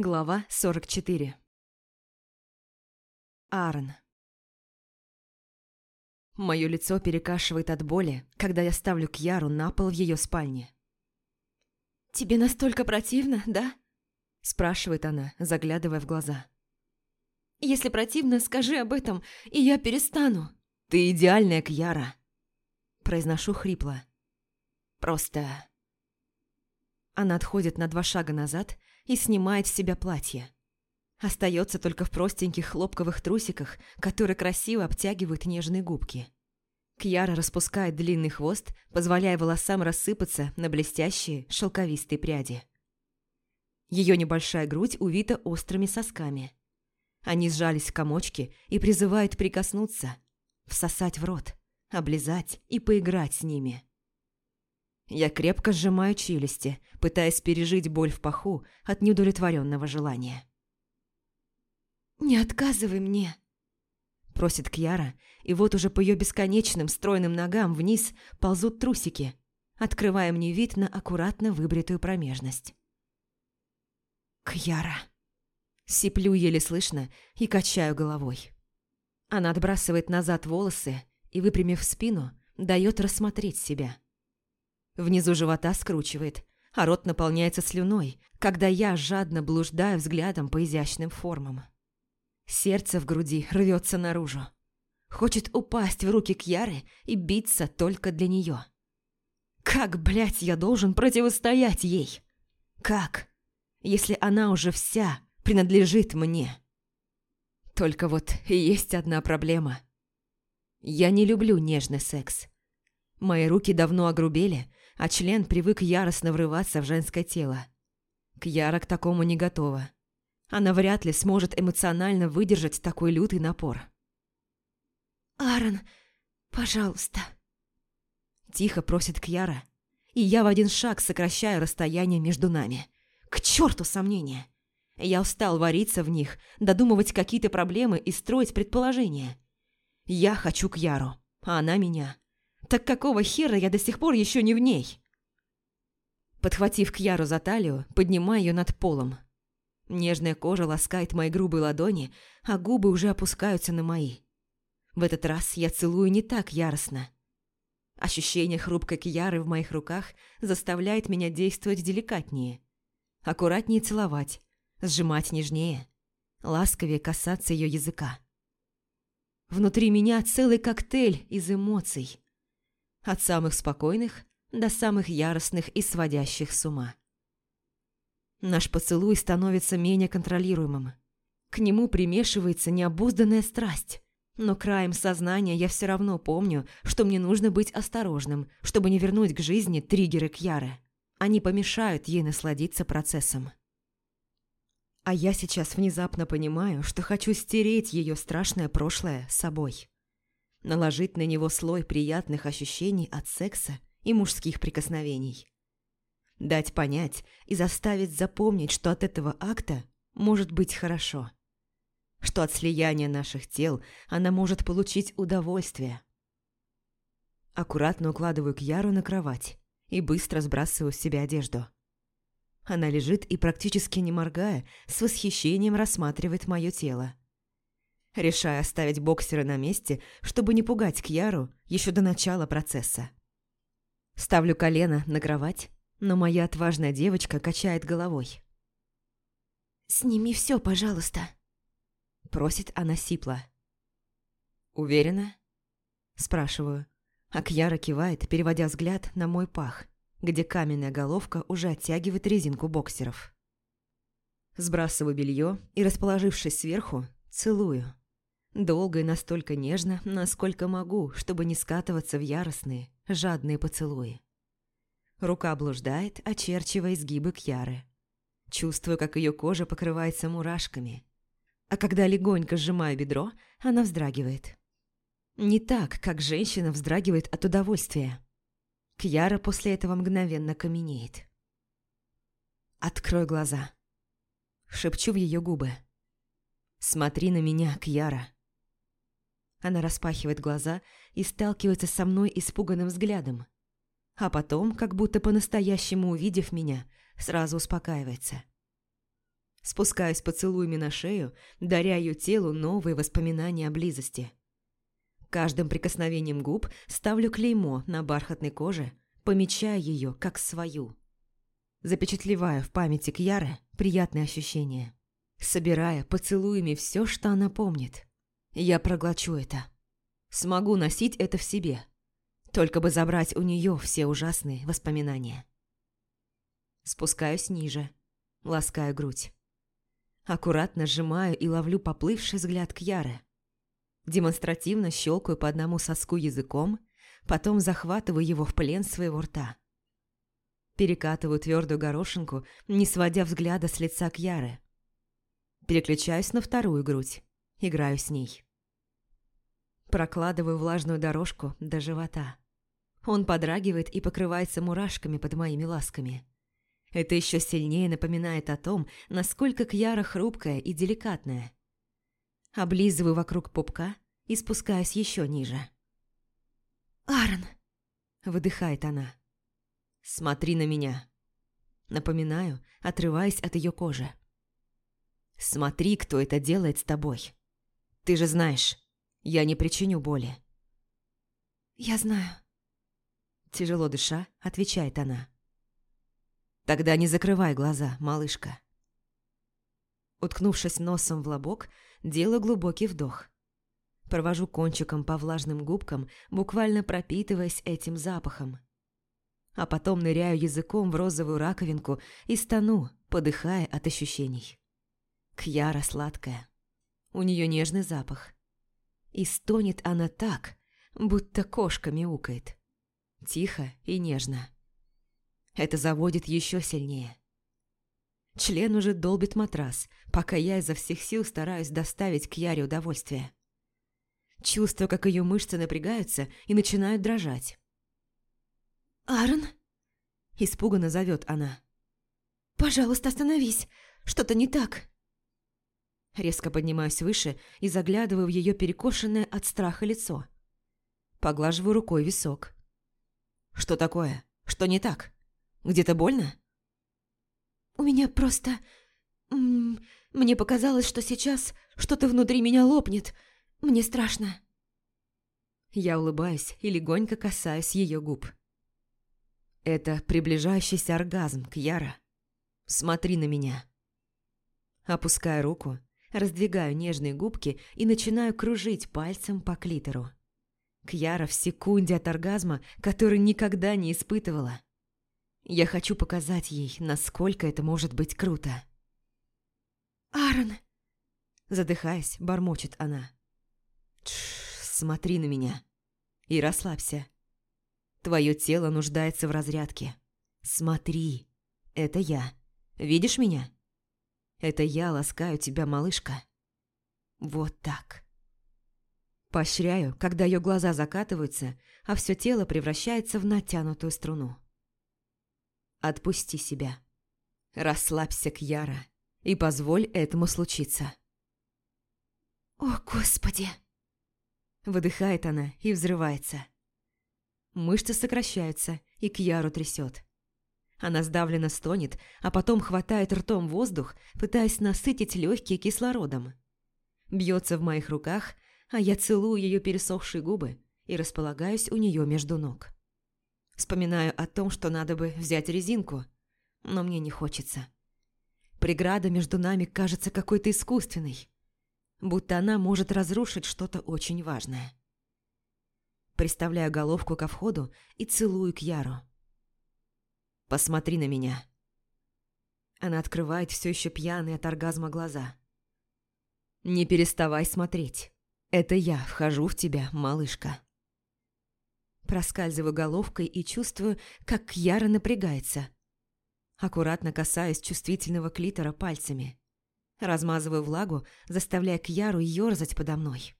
Глава 44 Аарон Мое лицо перекашивает от боли, когда я ставлю Кьяру на пол в ее спальне. «Тебе настолько противно, да?» – спрашивает она, заглядывая в глаза. «Если противно, скажи об этом, и я перестану». «Ты идеальная, Кьяра!» – произношу хрипло. «Просто...» Она отходит на два шага назад и снимает с себя платье. Остается только в простеньких хлопковых трусиках, которые красиво обтягивают нежные губки. Кьяра распускает длинный хвост, позволяя волосам рассыпаться на блестящие шелковистые пряди. Ее небольшая грудь увита острыми сосками. Они сжались в комочки и призывают прикоснуться, всосать в рот, облизать и поиграть с ними. Я крепко сжимаю челюсти, пытаясь пережить боль в паху от неудовлетворенного желания. «Не отказывай мне!» Просит Кьяра, и вот уже по ее бесконечным стройным ногам вниз ползут трусики, открывая мне вид на аккуратно выбритую промежность. «Кьяра!» Сиплю еле слышно и качаю головой. Она отбрасывает назад волосы и, выпрямив спину, дает рассмотреть себя. Внизу живота скручивает, а рот наполняется слюной, когда я жадно блуждаю взглядом по изящным формам. Сердце в груди рвется наружу. Хочет упасть в руки Кьяры и биться только для нее. Как, блядь, я должен противостоять ей? Как? Если она уже вся принадлежит мне. Только вот есть одна проблема. Я не люблю нежный секс. Мои руки давно огрубели, а член привык яростно врываться в женское тело. Кьяра к такому не готова. Она вряд ли сможет эмоционально выдержать такой лютый напор. «Аарон, пожалуйста». Тихо просит Кьяра, и я в один шаг сокращаю расстояние между нами. К черту сомнения! Я устал вариться в них, додумывать какие-то проблемы и строить предположения. Я хочу Кьяру, а она меня. Так какого хера я до сих пор еще не в ней? Подхватив Кьяру за талию, поднимаю ее над полом. Нежная кожа ласкает мои грубые ладони, а губы уже опускаются на мои. В этот раз я целую не так яростно. Ощущение хрупкой Кьяры в моих руках заставляет меня действовать деликатнее. Аккуратнее целовать, сжимать нежнее, ласковее касаться ее языка. Внутри меня целый коктейль из эмоций. От самых спокойных до самых яростных и сводящих с ума. Наш поцелуй становится менее контролируемым. К нему примешивается необузданная страсть. Но краем сознания я все равно помню, что мне нужно быть осторожным, чтобы не вернуть к жизни триггеры Кьяры. Они помешают ей насладиться процессом. А я сейчас внезапно понимаю, что хочу стереть ее страшное прошлое собой. Наложить на него слой приятных ощущений от секса и мужских прикосновений дать понять и заставить запомнить, что от этого акта может быть хорошо. Что от слияния наших тел она может получить удовольствие. Аккуратно укладываю Кьяру на кровать и быстро сбрасываю с себя одежду. Она лежит и, практически не моргая, с восхищением рассматривает мое тело. Решаю оставить боксера на месте, чтобы не пугать Кьяру еще до начала процесса. Ставлю колено на кровать но моя отважная девочка качает головой. «Сними все, пожалуйста», – просит она сипло. «Уверена?» – спрашиваю. А Кьяра кивает, переводя взгляд на мой пах, где каменная головка уже оттягивает резинку боксеров. Сбрасываю белье и, расположившись сверху, целую. Долго и настолько нежно, насколько могу, чтобы не скатываться в яростные, жадные поцелуи. Рука блуждает, очерчивая изгибы Кьяры. Чувствую, как ее кожа покрывается мурашками. А когда легонько сжимаю бедро, она вздрагивает. Не так, как женщина вздрагивает от удовольствия. Кьяра после этого мгновенно каменеет. «Открой глаза», — шепчу в ее губы. «Смотри на меня, Кьяра». Она распахивает глаза и сталкивается со мной испуганным взглядом а потом, как будто по-настоящему увидев меня, сразу успокаивается. Спускаюсь поцелуями на шею, даря ее телу новые воспоминания о близости. Каждым прикосновением губ ставлю клеймо на бархатной коже, помечая ее как свою. Запечатлеваю в памяти Кьяры приятные ощущения, собирая поцелуями все, что она помнит. Я проглочу это. Смогу носить это в себе, только бы забрать у нее все ужасные воспоминания. Спускаюсь ниже, ласкаю грудь. Аккуратно сжимаю и ловлю поплывший взгляд Кьяры. Демонстративно щелкаю по одному соску языком, потом захватываю его в плен своего рта. Перекатываю твердую горошинку, не сводя взгляда с лица Кьяры. Переключаюсь на вторую грудь, играю с ней. Прокладываю влажную дорожку до живота. Он подрагивает и покрывается мурашками под моими ласками. Это еще сильнее напоминает о том, насколько Кьяра хрупкая и деликатная. Облизываю вокруг пупка и спускаюсь еще ниже. «Аарон!» – выдыхает она. «Смотри на меня!» Напоминаю, отрываясь от ее кожи. «Смотри, кто это делает с тобой. Ты же знаешь, я не причиню боли». «Я знаю». Тяжело дыша, отвечает она. «Тогда не закрывай глаза, малышка». Уткнувшись носом в лобок, делаю глубокий вдох. Провожу кончиком по влажным губкам, буквально пропитываясь этим запахом. А потом ныряю языком в розовую раковинку и стану, подыхая от ощущений. Кьяра сладкая. У нее нежный запах. И стонет она так, будто кошка мяукает. Тихо и нежно. Это заводит еще сильнее. Член уже долбит матрас, пока я изо всех сил стараюсь доставить к Яре удовольствие. Чувствую, как ее мышцы напрягаются и начинают дрожать. «Аарон?» – испуганно зовет она. «Пожалуйста, остановись! Что-то не так!» Резко поднимаюсь выше и заглядываю в ее перекошенное от страха лицо. Поглаживаю рукой висок. «Что такое? Что не так? Где-то больно?» «У меня просто... Мне показалось, что сейчас что-то внутри меня лопнет. Мне страшно». Я улыбаюсь и легонько касаюсь ее губ. Это приближающийся оргазм, Кьяра. Смотри на меня. Опускаю руку, раздвигаю нежные губки и начинаю кружить пальцем по клитору. Кьяра в секунде от оргазма, который никогда не испытывала. Я хочу показать ей, насколько это может быть круто. «Аарон!» Задыхаясь, бормочет она. Тш, смотри на меня и расслабься. Твое тело нуждается в разрядке. Смотри, это я. Видишь меня? Это я ласкаю тебя, малышка. Вот так. Поощряю, когда ее глаза закатываются, а все тело превращается в натянутую струну. Отпусти себя. Расслабься, Кьяра, и позволь этому случиться. «О, Господи!» Выдыхает она и взрывается. Мышцы сокращаются, и Кьяру трясет. Она сдавленно стонет, а потом хватает ртом воздух, пытаясь насытить легкие кислородом. Бьется в моих руках, а я целую ее пересохшие губы и располагаюсь у нее между ног. Вспоминаю о том, что надо бы взять резинку, но мне не хочется. Преграда между нами кажется какой-то искусственной, будто она может разрушить что-то очень важное. Приставляю головку ко входу и целую к Яру. «Посмотри на меня». Она открывает все еще пьяные от оргазма глаза. «Не переставай смотреть. Это я вхожу в тебя, малышка». Проскальзываю головкой и чувствую, как Кьяра напрягается. Аккуратно касаюсь чувствительного клитора пальцами. Размазываю влагу, заставляя Кьяру ёрзать подо мной.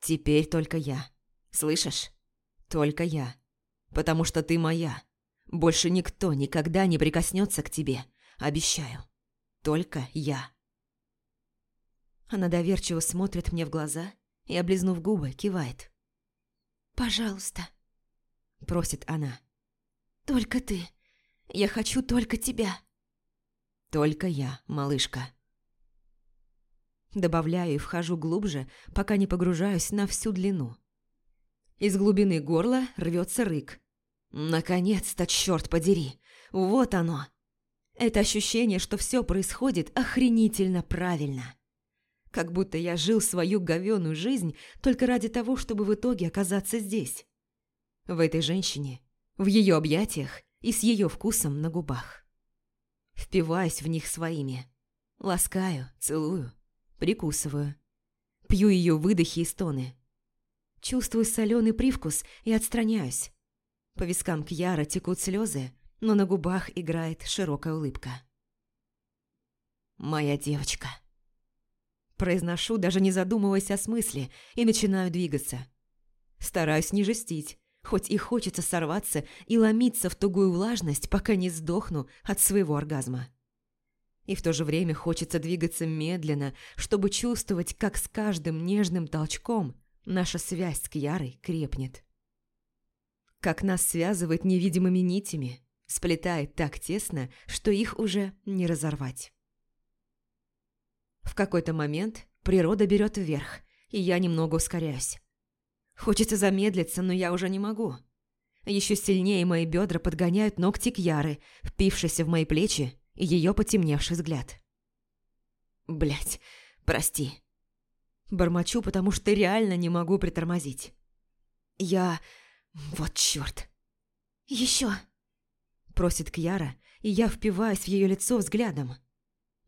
«Теперь только я. Слышишь? Только я. Потому что ты моя. Больше никто никогда не прикоснется к тебе. Обещаю. Только я». Она доверчиво смотрит мне в глаза и, облизнув губы, кивает. «Пожалуйста», – просит она. «Только ты. Я хочу только тебя». Только я, малышка. Добавляю и вхожу глубже, пока не погружаюсь на всю длину. Из глубины горла рвется рык. Наконец-то, черт подери! Вот оно! Это ощущение, что все происходит охренительно правильно. Как будто я жил свою говёную жизнь только ради того, чтобы в итоге оказаться здесь. В этой женщине, в ее объятиях и с ее вкусом на губах. Впиваюсь в них своими. Ласкаю, целую, прикусываю. Пью ее выдохи и стоны. Чувствую соленый привкус и отстраняюсь. По вискам Кьяра текут слезы, но на губах играет широкая улыбка. «Моя девочка». Произношу, даже не задумываясь о смысле, и начинаю двигаться. Стараюсь не жестить, хоть и хочется сорваться и ломиться в тугую влажность, пока не сдохну от своего оргазма. И в то же время хочется двигаться медленно, чтобы чувствовать, как с каждым нежным толчком наша связь с Кьярой крепнет. Как нас связывает невидимыми нитями, сплетает так тесно, что их уже не разорвать. В какой-то момент природа берет вверх, и я немного ускоряюсь. Хочется замедлиться, но я уже не могу. Еще сильнее мои бедра подгоняют ногти Кьяры, впившиеся в мои плечи, и ее потемневший взгляд. Блять, прости. Бормочу, потому что реально не могу притормозить. Я... Вот чёрт. Еще. Просит Кьяра, и я впиваюсь в ее лицо взглядом.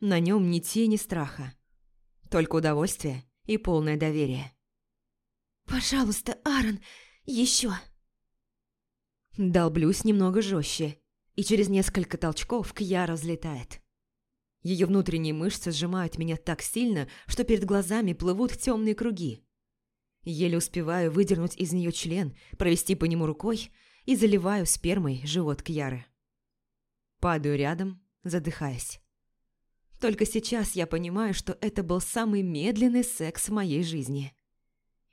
На нем ни тени страха. Только удовольствие и полное доверие. «Пожалуйста, Аарон, еще!» Долблюсь немного жестче, и через несколько толчков Кьяра взлетает. Ее внутренние мышцы сжимают меня так сильно, что перед глазами плывут темные круги. Еле успеваю выдернуть из нее член, провести по нему рукой и заливаю спермой живот Кьяры. Падаю рядом, задыхаясь. Только сейчас я понимаю, что это был самый медленный секс в моей жизни.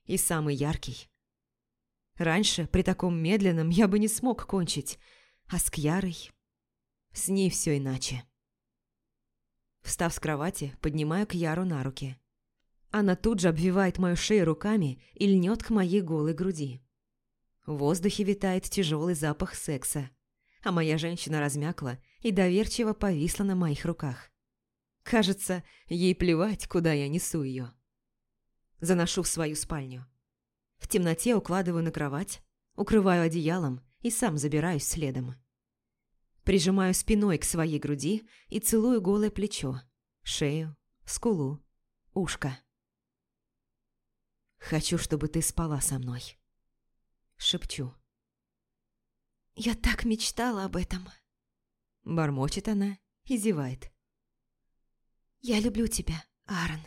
И самый яркий. Раньше при таком медленном я бы не смог кончить, а с Кьярой... С ней все иначе. Встав с кровати, поднимаю Кьяру на руки. Она тут же обвивает мою шею руками и льнет к моей голой груди. В воздухе витает тяжелый запах секса, а моя женщина размякла и доверчиво повисла на моих руках. Кажется, ей плевать, куда я несу ее. Заношу в свою спальню. В темноте укладываю на кровать, укрываю одеялом и сам забираюсь следом. Прижимаю спиной к своей груди и целую голое плечо, шею, скулу, ушко. «Хочу, чтобы ты спала со мной», — шепчу. «Я так мечтала об этом», — бормочет она и зевает. «Я люблю тебя, Аарон».